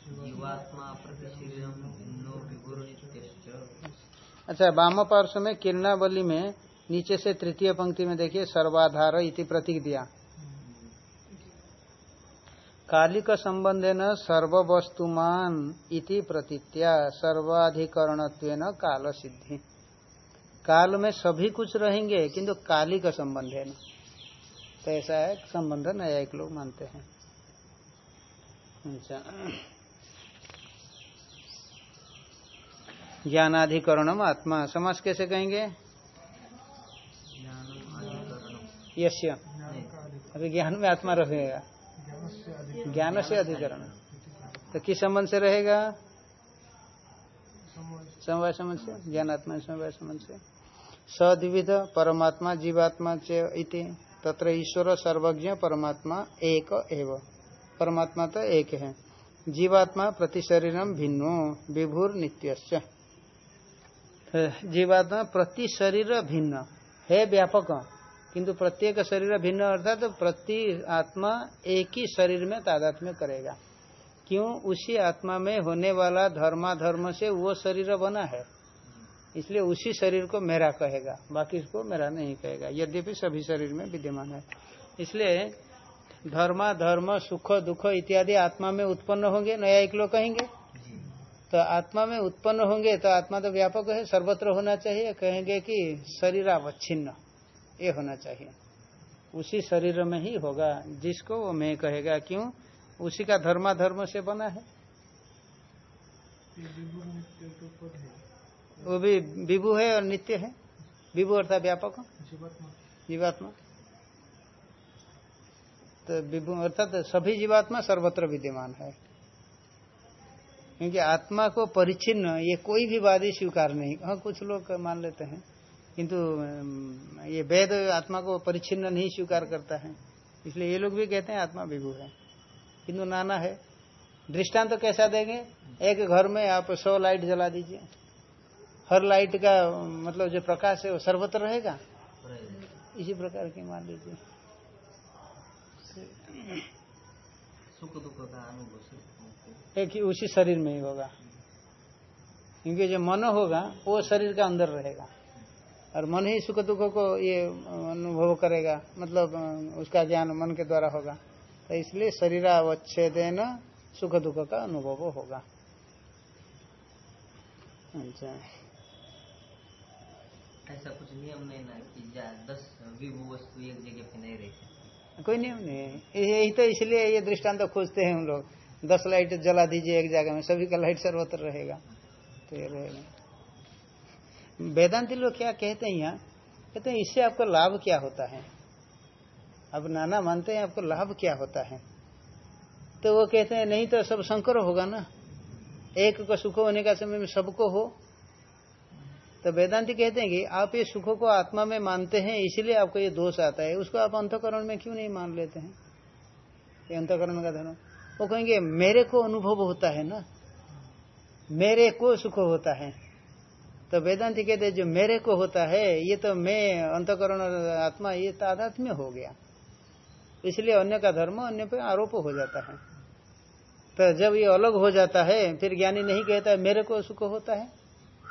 जीवात्मा प्रति शरीरम भिन्नो विभुर्नित्यश्च अच्छा वाम पार्श्व में किरणावली में नीचे से तृतीय पंक्ति में देखिए सर्वाधार इति प्रतीक दिया। कालिक संबंधे न सर्ववस्तुमान इति प्रतीत्या सर्वाधिकरण काल सिद्धि काल में सभी कुछ रहेंगे किंतु काली का संबंध है न तो ऐसा है संबंध नया एक लोग मानते हैं। अच्छा। ज्ञानाधिकरणम आत्मा। समाज कैसे कहेंगे? यश्य। अभी ज्ञान में आत्मा रहेगा ज्ञान से अधिकरण। तो किस संबंध से रहेगा? समवाय संबंध से, ज्ञानात्मा समवाय संबंध से। सद्विध परमात्मा जीवात्मा इति, तत्र ईश्वर सर्वज्ञ परमात्मा एक एव। परमात्मा तो एक है। जीवात्मा प्रति शरीरम भिन्नो, विभुर नित्यश्च। जीवात्मा प्रति शरीर भिन्न। है व्यापक। किंतु प्रत्येक शरीर भिन्न अर्थात तो प्रति आत्मा एक ही शरीर में तादात्म्य करेगा। क्यों? उसी आत्मा में होने वाला धर्माधर्म से वो शरीर बना है। इसलिए उसी शरीर को मेरा कहेगा बाकी इसको मेरा नहीं कहेगा। यद्यपि सभी शरीर में विद्यमान है। इसलिए धर्मा धर्म सुख दुख इत्यादि आत्मा में उत्पन्न होंगे नया एक लोग कहेंगे। तो आत्मा में उत्पन्न होंगे तो आत्मा तो व्यापक है सर्वत्र होना चाहिए। कहेंगे कि शरीर अवच्छिन्न ये होना चाहिए। उसी शरीर में ही होगा। जिसको वो मैं कहेगा, क्यों? उसी का धर्माधर्म से बना है। वो भी विभु है और नित्य है। विभु अर्थात व्यापक। जीवात्मा। तो विभु अर्थात सभी जीवात्मा सर्वत्र विद्यमान है। क्योंकि आत्मा को परिचिन्न, ये कोई भी वादी स्वीकार नहीं। हाँ कुछ लोग मान लेते हैं। किंतु ये वेद आत्मा को परिचिन्न नहीं स्वीकार करता है। इसलिए ये लोग भी कहते हैं आत्मा विभु है। किंतु नाना है। दृष्टांत तो कैसा देंगे? एक घर में आप सौ लाइट जला दीजिए। हर लाइट का मतलब जो प्रकाश है वो सर्वत्र रहेगा? इसी प्रकार की मान लीजिए। सुख दुख का अनुभव एक ही उसी शरीर में ही होगा। क्योंकि जो मन होगा, वो शरीर का अंदर रहेगा। और मन ही सुख दुख को ये अनुभव करेगा। मतलब उसका ज्ञान मन के द्वारा होगा। तो इसलिए शरीरावच्छेदेन सुख दुख का अनुभव होगा। अच्छा। ऐसा कुछ नियम नहीं ना कि दस विभु वस्तु एक जगह पे नहीं रहती कोई नियम नहीं यही तो इसलिए ये दृष्टांत तो खोजते हैं हम लोग। दस लाइट जला दीजिए एक जगह में सभी का लाइट सर्वत्र रहेगा। तो ये रहेगा। वेदांति लोग क्या कहते हैं यहाँ? कहते हैं, इससे आपको लाभ क्या होता है? अब नाना मानते हैं, आपको लाभ क्या होता है? तो वो कहते हैं, नहीं तो सब संकर होगा ना? एक को सुख होने का समय में सबको हो। तो वेदांति कहते हैं कि आप ये सुख को आत्मा में मानते हैं, इसलिए आपको ये दोष आता है। उसको आप अंतकरण में क्यों नहीं मान लेते हैं? ये अंतकरण का धर्म। वो कहेंगे, मेरे को अनुभव होता है ना? मेरे को सुख होता है। तो वेदांति कहते जो मेरे को होता है, ये तो मैं, अंतकरण आत्मा, ये तादात्म्य हो गया। इसलिए अन्य का धर्म अन्य पे आरोप हो जाता है। तो जब ये अलग हो जाता है, फिर ज्ञानी नहीं कहता है मेरे को सुख होता है।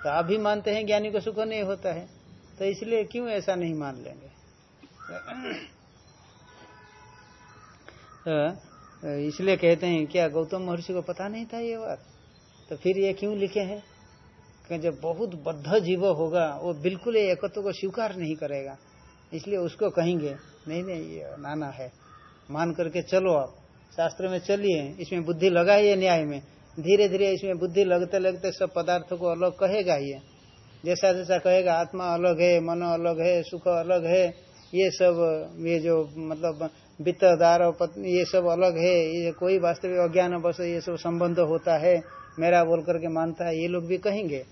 तो आप भी मानते हैं, ज्ञानी को सुख नहीं होता है। तो इसलिए क्यों ऐसा नहीं मान लेंगे? तो इसलिए कहते हैं, क्या गौतम महर्षि को पता नहीं था ये बात? तो फिर ये क्यों लिखे हैं? जब बहुत बद्ध जीव होगा, वो बिल्कुल एकत्व को स्वीकार नहीं करेगा। इसलिए उसको कहेंगे, नहीं नहीं, ये नाना है। मान करके चलो आप। शास्त्र में चलिए, इसमें बुद्धि लगाइए न्याय में। धीरे धीरे इसमें बुद्धि लगते लगते सब पदार्थों को अलग कहेगा ये। जैसा जैसा कहेगा, आत्मा अलग है, मन अलग है, सुख अलग है, ये सब, ये जो मतलब वित्त, दार ये सब अलग है, ये कोई वास्तविक अज्ञान, बस ये सब संबंध होता है। मेरा बोल करके मानता है, ये लोग भी कहेंगे।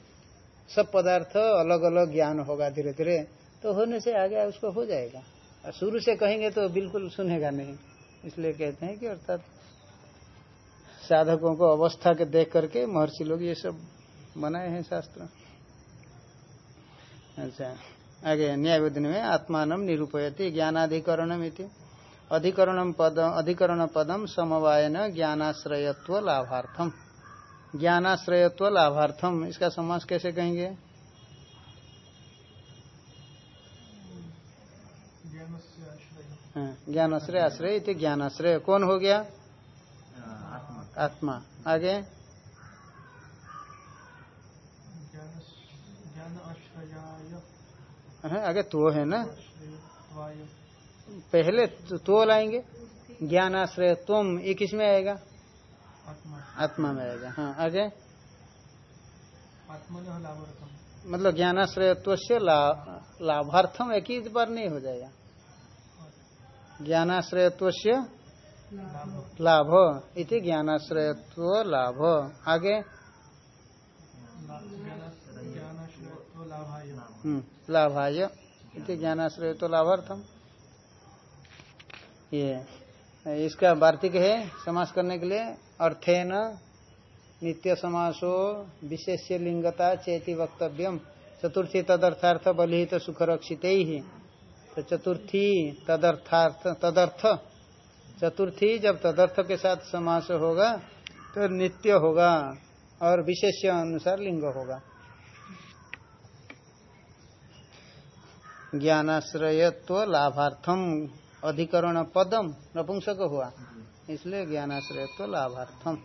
सब पदार्थ अलग अलग ज्ञान होगा धीरे धीरे तो होने से आगे उसको हो जाएगा। और शुरू से कहेंगे तो बिल्कुल सुनेगा नहीं, इसलिए कहते हैं कि अर्थात साधकों को अवस्था के देख करके महर्षि लोग ये सब बनाए हैं शास्त्र। अच्छा आगे न्यायवधन में आत्मान निरूपयति ज्ञानाधिकरणम अधिकरण पद अधिकरण पदम समवायन ज्ञानाश्रयत्व लाभार्थम। ज्ञानाश्रयत्व लाभार्थम। इसका समास कैसे कहेंगे? हाँ, ज्ञानाश्रय आश्रय इति ज्ञानाश्रय। कौन हो गया? आत्मा। आगे? हाँ, आगे तो है ना? पहले तो, तो लाएँगे। ज्ञानाश्रय तुम ये किसमें आएगा? आत्मा में आएगा हाँ आगे? मतलब ज्ञानाश्रयत्व से लाभार्थम एक ही बार नहीं हो जाएगा। ज्ञानाश्रयत्व से लाभ इति ज्ञानाश्रयत्व लाभ। आगे? हम्म, लाभाय इति ज्ञानाश्रयत्व लाभार्थम। ये इसका वार्तिक है समास करने के लिए। अर्थेन नित्य समासो विशेष लिंगता चेति वक्तव्यम। चतुर्थी तदर्थार्थ बलिहित सुख रक्षित ही तो चतुर्थी तदर्थार्थ तदर्थ। चतुर्थी जब तदर्थ के साथ समास होगा तो नित्य होगा और विशेष अनुसार लिंग होगा। ज्ञानाश्रयत्व लाभार्थम। अधिकरण पदम नपुंसक हुआ। इसलिए ज्ञानाश्रयत्व लाभार्थम।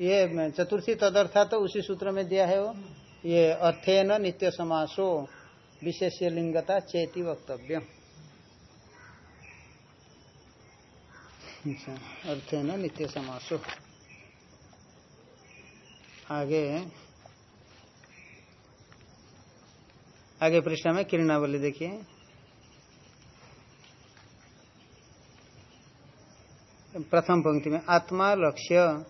ये चतुर्थी तदर्था तो उसी सूत्र में दिया है वो। ये अर्थेन नित्य समासो विशेष्य लिंगता चेती वक्तव्य अच्छा, अर्थेन नित्य समासो। आगे आगे पृष्ठा में किरणावली देखिए। प्रथम पंक्ति में, आत्मा लक्ष्य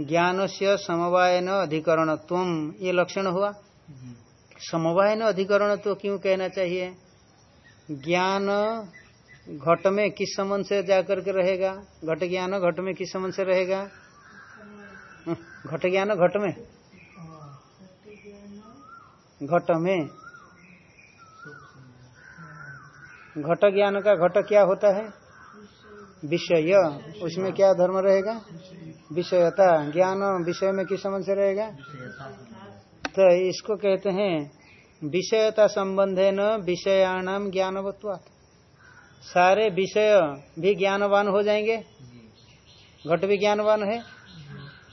ज्ञान से समवायन अधिकरणत्व। ये लक्षण हुआ? समवायन अधिकरण तो क्यों कहना चाहिए? ज्ञान घट में किस संबंध से जाकर के रहेगा? घट ज्ञान घट में किस संबंध से रहेगा? घट ज्ञान घट में। घट में घट ज्ञान का घट क्या होता है? विषय। उसमें क्या धर्म रहेगा? विषयता। ज्ञान विषय में किस संबंध से रहेगा? तो इसको कहते हैं विषयता संबंध है न विषयाणाम ज्ञानवत्वात्। सारे विषय भी ज्ञानवान हो जाएँगे? घट भी ज्ञानवान है?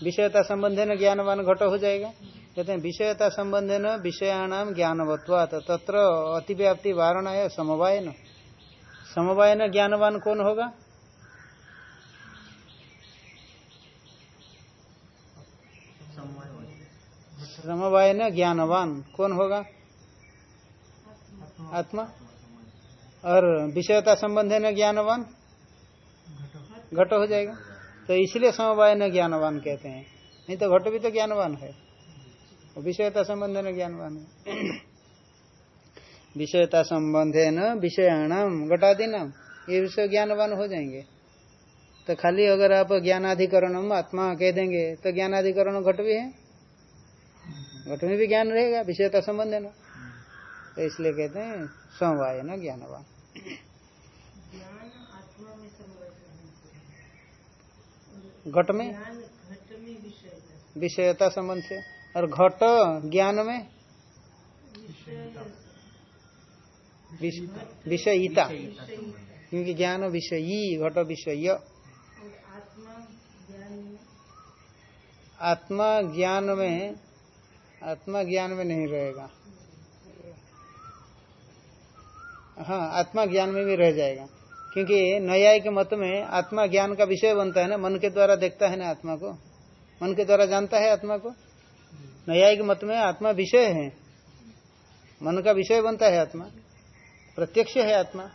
विषयता संबंध है न ज्ञानवान घट हो जाएगा? कहते हैं विषयता संबंध न विषयाणाम ज्ञानवत्वात्, तत्र अतिव्याप्ति वारणा है समवाय न समवाय न ज्ञानवान कौन होगा? समवाय न ज्ञानवान कौन होगा? आत्मा। और विषयता संबंध न ज्ञानवान? घट। हो जाएगा। तो इसलिए समवाय न ज्ञानवान कहते हैं। नहीं तो घट भी तो ज्ञानवान है। विषयता संबंध है न ज्ञानवान है विषयता संबंध है न विषयाणाम घटादि नाम ये विषय ज्ञानवान हो जाएँगे। तो खाली अगर आप ज्ञानाधिकरणम आत्मा कह देंगे तो ज्ञानाधिकरण घट भी है। घट में भी ज्ञान रहेगा विषयता संबंध है ना तो इसलिए कहते हैं समवाय न ज्ञानवान ज्ञान घट में ज्ञान विषयता संबंध से। और घट ज्ञान में? विष- विषयिता। क्योंकि ज्ञान विषयी, घट विषय। आत्मा ज्ञान में, आत्मा ज्ञान में नहीं रहेगा। हाँ आत्मा ज्ञान में भी रह जाएगा। क्योंकि न्याय के मत में आत्मा ज्ञान का विषय बनता है ना, मन के द्वारा देखता है ना आत्मा को? मन के द्वारा जानता है आत्मा को? न्याय के मत में आत्मा विषय है। मन का विषय बनता है आत्मा। प्रत्यक्ष है आत्मा।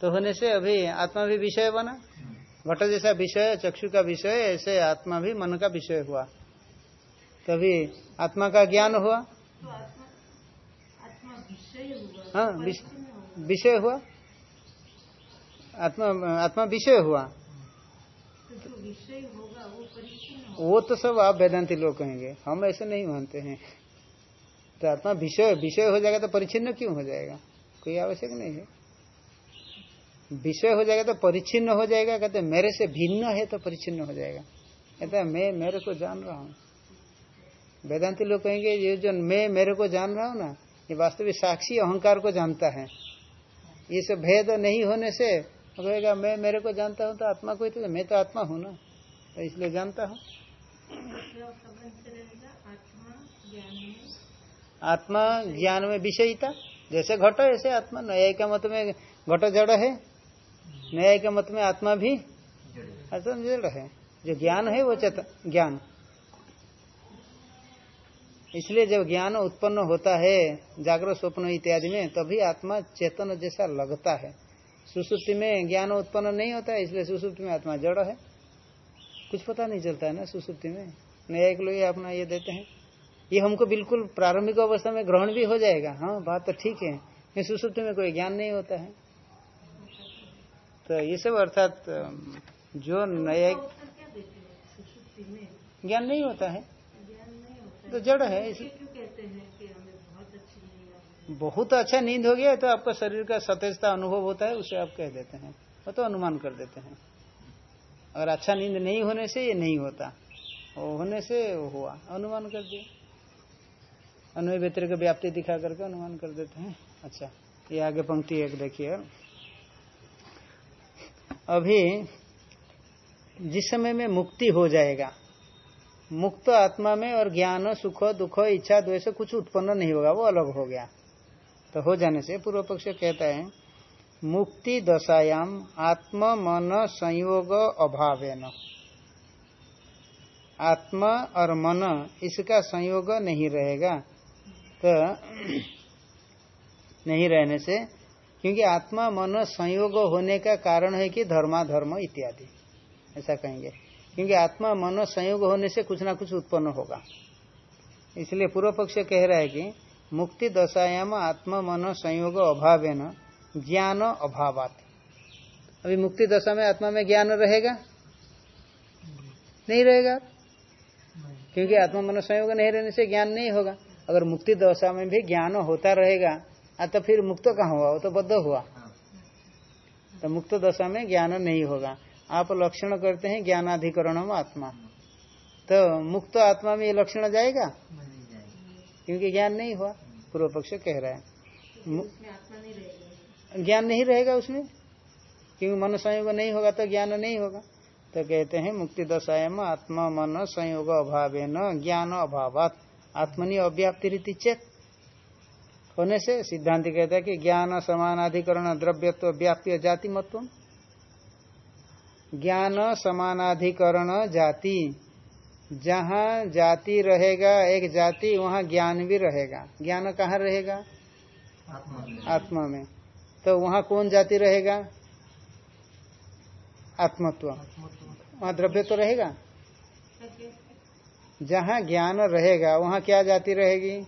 तो होने से अभी आत्मा भी विषय बना। घट जैसा विषय, चक्षु का विषय, ऐसे आत्मा भी मन का विषय हुआ। तभी आत्मा का ज्ञान हुआ? हाँ। विषय हुआ। आत्मा आत्मा विषय हुआ। तो विषय होगा वो वो तो सब आप वेदांति लोग कहेंगे। हम ऐसे नहीं मानते हैं। तो आत्मा विषय विषय हो जाएगा तो परिचिन्न क्यों हो जाएगा? कोई आवश्यक नहीं है। विषय हो जाएगा तो परिच्छिन्न हो जाएगा। कहते मेरे से भिन्न है तो परिच्छिन्न हो जाएगा। कहते मैं, मेरे को जान रहा हूँ। वेदांति लोग कहेंगे, ये जो मैं, मेरे को जान रहा हूँ ना, ये वास्तविक साक्षी अहंकार को जानता है। ये सब भेद नहीं होने से कहेगा, मैं, मेरे को जानता हूँ तो आत्मा को ही तो मैं तो आत्मा हूँ ना। तो इसलिए जानता हूँ। आत्मा ज्ञान में विषयिता। जैसे घट, ऐसे आत्मा। न्याय का मत में घट जड़ है। न्याय के मत में आत्मा भी आत्मा जड़ है। जो ज्ञान है वो चेतन ज्ञान। इसलिए जब ज्ञान उत्पन्न होता है, जागृत स्वप्न इत्यादि में, तभी आत्मा चेतन जैसा लगता है। सुसुप्ति में ज्ञान उत्पन्न नहीं होता है इसलिए सुसुप्ति में आत्मा जड़ है। कुछ पता नहीं चलता है ना सुसुप्ति में। नया एक लोग अपना ये देते हैं। ये हमको बिल्कुल प्रारंभिक अवस्था में ग्रहण भी हो जाएगा। हाँ बात तो ठीक है। लेकिन सुसुप्ति में कोई ज्ञान नहीं होता है। तो ये सब अर्थात जो नया ज्ञान नहीं होता है। तो जड़ है। इस ये बहुत अच्छा नींद हो गया तो आपका शरीर का सतेजता अनुभव होता है, उसे आप कह देते हैं। वो तो अनुमान कर देते हैं। अगर अच्छा नींद नहीं होने से ये नहीं होता। वो होने से हुआ। अनुमान कर दिया। अन्वय व्यतिरिक व्याप्ति दिखा करके अनुमान कर देते हैं। अच्छा ये आगे पंक्ति एक देखिए। अभी जिस समय में मुक्ति हो जाएगा, मुक्त आत्मा में और ज्ञान, सुख, दुख, इच्छा, द्वेष कुछ उत्पन्न नहीं होगा, वो अलग हो गया। तो हो जाने से पूर्व पक्ष कहता है मुक्ति दशायाम आत्म मन संयोग अभावेन। आत्मा और मन इसका संयोग नहीं रहेगा तो नहीं रहने से, क्योंकि आत्मा मन संयोग होने का कारण है कि धर्माधर्म इत्यादि। ऐसा कहेंगे। क्योंकि आत्मा मन संयोग होने से कुछ ना कुछ उत्पन्न होगा। इसलिए पूर्व पक्ष कह रहा है कि मुक्ति दशायाम आत्मा मन संयोग अभाव ज्ञान अभावात। अभी मुक्ति दशा में आत्मा में ज्ञान रहेगा? नहीं रहेगा? क्योंकि आत्मा मन संयोग नहीं रहने से ज्ञान नहीं होगा। अगर मुक्ति दशा में भी ज्ञान होता रहेगा तो फिर मुक्त कहाँ हुआ? वो तो बद्ध हुआ। तो मुक्त दशा में ज्ञान नहीं होगा। आप लक्षण करते हैं ज्ञानाधिकरणम आत्मा। तो मुक्त आत्मा में ये लक्षण जाएगा? क्योंकि ज्ञान नहीं हुआ। पूर्व पक्ष कह रहा है। ज्ञान नहीं रहेगा उसमें। क्योंकि मन संयोग नहीं होगा तो ज्ञान नहीं होगा। तो कहते हैं मुक्ति दशाएम आत्मा मन संयोग अभाव न ज्ञान अभाव आत्मनि अव्याप्ति रीति चेत। होने से सिद्धांत कहता है कि ज्ञान समान समानाधिकरण द्रव्यत्व व्याप्य जाति मत्व ज्ञान समानाधिकरण जाति। जहाँ जाति रहेगा एक जाति वहाँ ज्ञान भी रहेगा। ज्ञान कहाँ रहेगा? आत्मा में। तो वहाँ कौन जाति रहेगा? आत्मत्व। वहाँ द्रव्य तो रहेगा? जहाँ ज्ञान रहेगा, वहाँ क्या जाति रहेगी?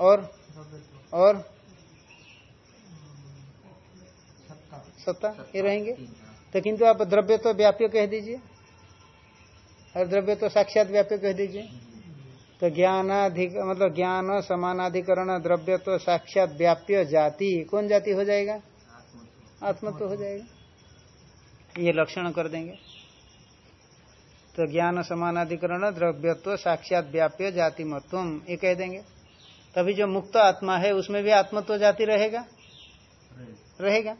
और? और? सत्ता, ये रहेंगे? तो किंतु आप द्रव्य तो व्याप्य कह दीजिए। और द्रव्य तो साक्षात व्याप्य कह दीजिए। तो ज्ञानाधिक मतलब ज्ञान, समानाधिकरण द्रव्य तो साक्षात व्याप्य जाति, कौन जाति हो जाएगा? आत्मा आत्मा तो हो जाएगा। ये लक्षण कर देंगे। तो ज्ञान, समानाधिकरण, द्रव्यत्व, साक्षात व्याप्य जाति मत्वम ये कह देंगे। तभी जो मुक्त आत्मा है, उसमें भी आत्मत्व जाति रहेगा? रहेगा।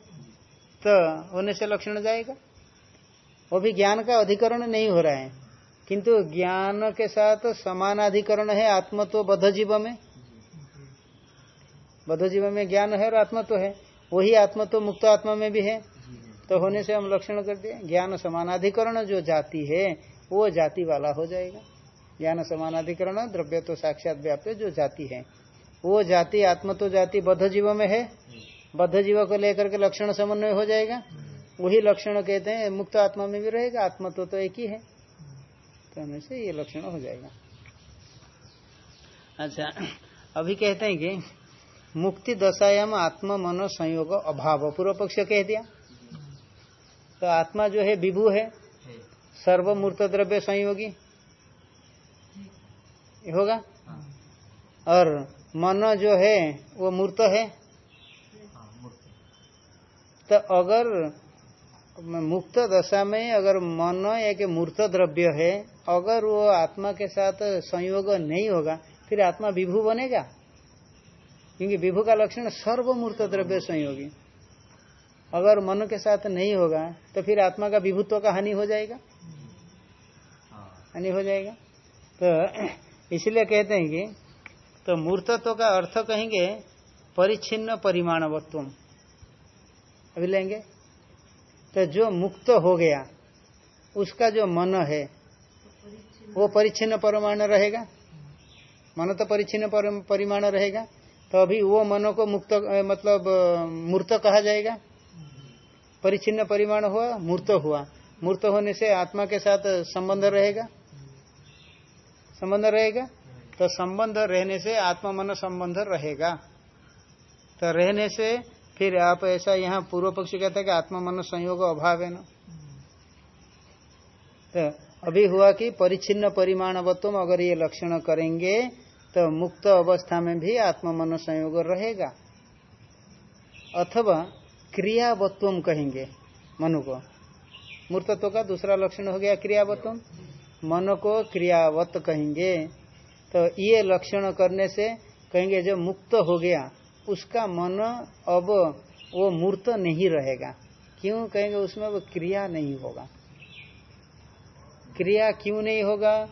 तो होने से लक्षण जाएगा। वो भी ज्ञान का अधिकरण नहीं हो रहा है। किंतु ज्ञान के साथ समानाधिकरण है आत्मत्व बद्ध जीव में। बद्ध जीव में ज्ञान है और आत्मत्व है। वही आत्मत्व मुक्त आत्मा में भी है। तो होने से हम लक्षण कर दिए, ज्ञान समानाधिकरण जो जाति है, वो जाति वाला हो जाएगा। ज्ञान समानाधिकरण द्रव्य तो साक्षात व्याप्य जो जाति है। वो जाति आत्मत्व जाति बद्ध जीव में है। बद्ध जीव को लेकर के लक्षण समन्वय हो जाएगा। वही लक्षण कहते हैं, मुक्त आत्मा में भी रहेगा, आत्मत्व तो एक ही है। हमें से ये लक्षण हो जाएगा। अच्छा अभी कहते हैं कि मुक्ति दशायाम आत्म मनो संयोग अभाव पूर्व पक्ष कह दिया। तो आत्मा जो है विभु है है सर्वमूर्त द्रव्य संयोगी होगा? हाँ और मन जो है वो मूर्त है। तो अगर मुक्त दशा में अगर मन एक मूर्त द्रव्य है, अगर वो आत्मा के साथ संयोग नहीं होगा, फिर आत्मा विभू बनेगा? क्योंकि विभू का लक्षण सर्वमूर्त द्रव्य संयोगी। अगर मन के साथ नहीं होगा तो फिर आत्मा का विभुत्व का हानि हो जाएगा? हानि हो जाएगा? तो इसलिए कहते हैं कि तो मूर्तत्व का अर्थ कहेंगे परिच्छिन्न परिमाणवत्व अभी लेंगे। तो जो मुक्त हो गया, उसका जो मन है, वो परिच्छिन्न परिमाण रहेगा? मन तो परिच्छिन्न परिमाण रहेगा? तो अभी वो मनो को मुक्त मतलब मूर्त कहा जाएगा? परिच्छिन्न परिमाण हुआ, मूर्त हुआ। मूर्त होने से आत्मा के साथ संबंध रहेगा? संबंध रहेगा? तो संबंध रहने से आत्मा मन संबंध रहेगा। तो रहने से फिर आप ऐसा यहाँ पूर्व पक्ष कहता है कि आत्मा मन संयोग अभाव है ना। तो अभी हुआ कि परिच्छिन्न परिमाणवत्व अगर ये लक्षण करेंगे तो मुक्त अवस्था में भी आत्मा मन संयोग रहेगा। अथवा क्रियावत्व कहेंगे मनु को। मूर्तत्व का दूसरा लक्षण हो गया क्रियावत्व मन को क्रियावत कहेंगे। तो ये लक्षण करने से कहेंगे जो मुक्त हो गया उसका मन अब वो मूर्त नहीं रहेगा। क्यों कहेंगे उसमें वो क्रिया नहीं होगा? क्रिया क्यों नहीं होगा?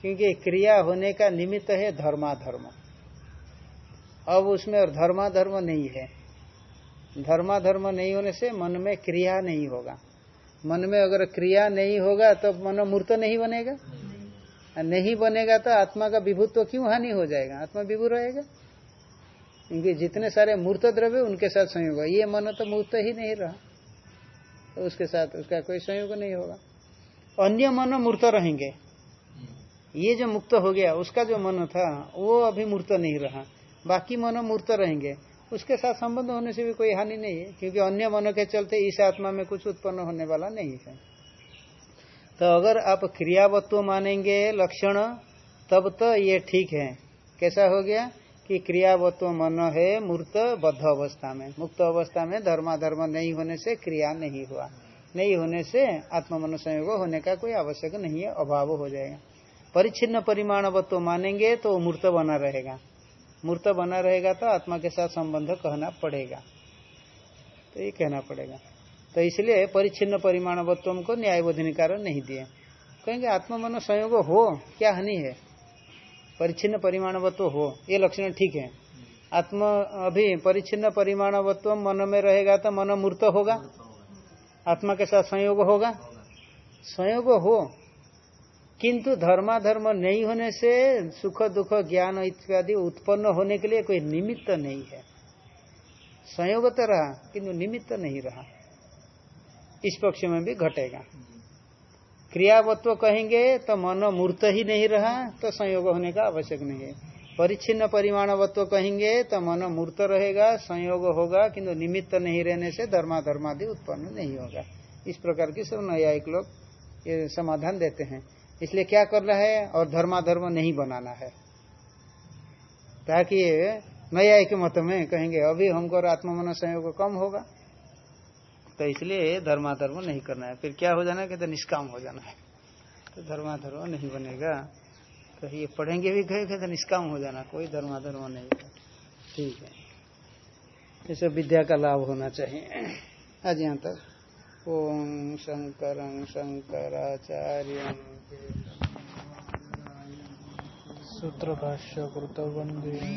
क्योंकि क्रिया होने का निमित्त है धर्माधर्म। अब उसमें और धर्माधर्म नहीं है। धर्माधर्म नहीं होने से मन में क्रिया नहीं होगा। मन में अगर क्रिया नहीं होगा तो मन मूर्त नहीं बनेगा। और नहीं बनेगा तो आत्मा का विभुत्व क्यों हानि हो जाएगा? आत्मा विभु रहेगा। क्योंकि जितने सारे मूर्त द्रव्य उनके साथ संयोग ये मन तो मूर्त ही नहीं रहा। तो उसके साथ उसका कोई संयोग नहीं होगा। अन्य मन मूर्त रहेंगे। ये जो मुक्त हो गया, उसका जो मन था, वो अभी मूर्त नहीं रहा। बाकी मन मूर्त रहेंगे। उसके साथ संबंध होने से भी कोई हानि नहीं है, क्योंकि अन्य मन के चलते इस आत्मा में कुछ उत्पन्न होने वाला नहीं है। तो अगर आप क्रियावत्व मानेंगे लक्षण, तब तो ये ठीक है। कैसा हो गया? कि क्रियावत्व मन है मूर्त बद्ध अवस्था में। मुक्त अवस्था में धर्माधर्म नहीं होने से क्रिया नहीं हुआ। नहीं होने से आत्म मन संयोग होने का कोई आवश्यक नहीं है, अभाव हो जाएगा। परिच्छिन्न परिमाणवत्व मानेंगे तो मूर्त बना रहेगा। मूर्त बना रहेगा तो आत्मा के साथ संबंध कहना पड़ेगा। तो ये कहना पड़ेगा। तो इसलिए परिच्छिन्न परिमाणवत्व को न्यायबोधनिकार नहीं दिए। कहेंगे आत्मा मन संयोग हो, क्या हानि है? परिच्छिन्न परिमाणवत्व हो, ये लक्षण ठीक है। आत्मा अभी परिच्छिन्न परिमाणवत्व मन में रहेगा तो मन मूर्त होगा। आत्मा के साथ संयोग होगा। संयोग हो, किंतु धर्माधर्म नहीं होने से सुख, दुख, ज्ञान इत्यादि उत्पन्न होने के लिए कोई निमित्त नहीं है। संयोग तो रहा, किंतु निमित्त नहीं रहा। इस पक्ष में भी घटेगा। क्रियावत्व कहेंगे तो मन मूर्त ही नहीं रहा तो संयोग होने का आवश्यक नहीं है। परिच्छिन्न परिमाणवत्व कहेंगे तो मन मूर्त रहेगा, संयोग होगा, किंतु निमित्त नहीं रहने से धर्माधर्मादि उत्पन्न नहीं होगा। इस प्रकार की सब न्यायिक लोग ये समाधान देते हैं। इसलिए क्या करना है? और धर्माधर्म नहीं बनाना है। ताकि न्यायिक मत में कहेंगे, अभी हमको आत्ममन संयोग कम होगा। तो इसलिए धर्माधर्म नहीं करना है। फिर क्या हो जाना है? कि तो निष्काम हो जाना है। तो धर्माधर्म नहीं बनेगा। तो ये पढ़ेंगे भी गए थे तो निष्काम हो जाना, कोई धर्माधर्म नहीं ठीक है। सब विद्या का लाभ होना चाहिए। आज यहाँ तक। ओम शंकर शंकराचार्य सूत्र भाष्य कृत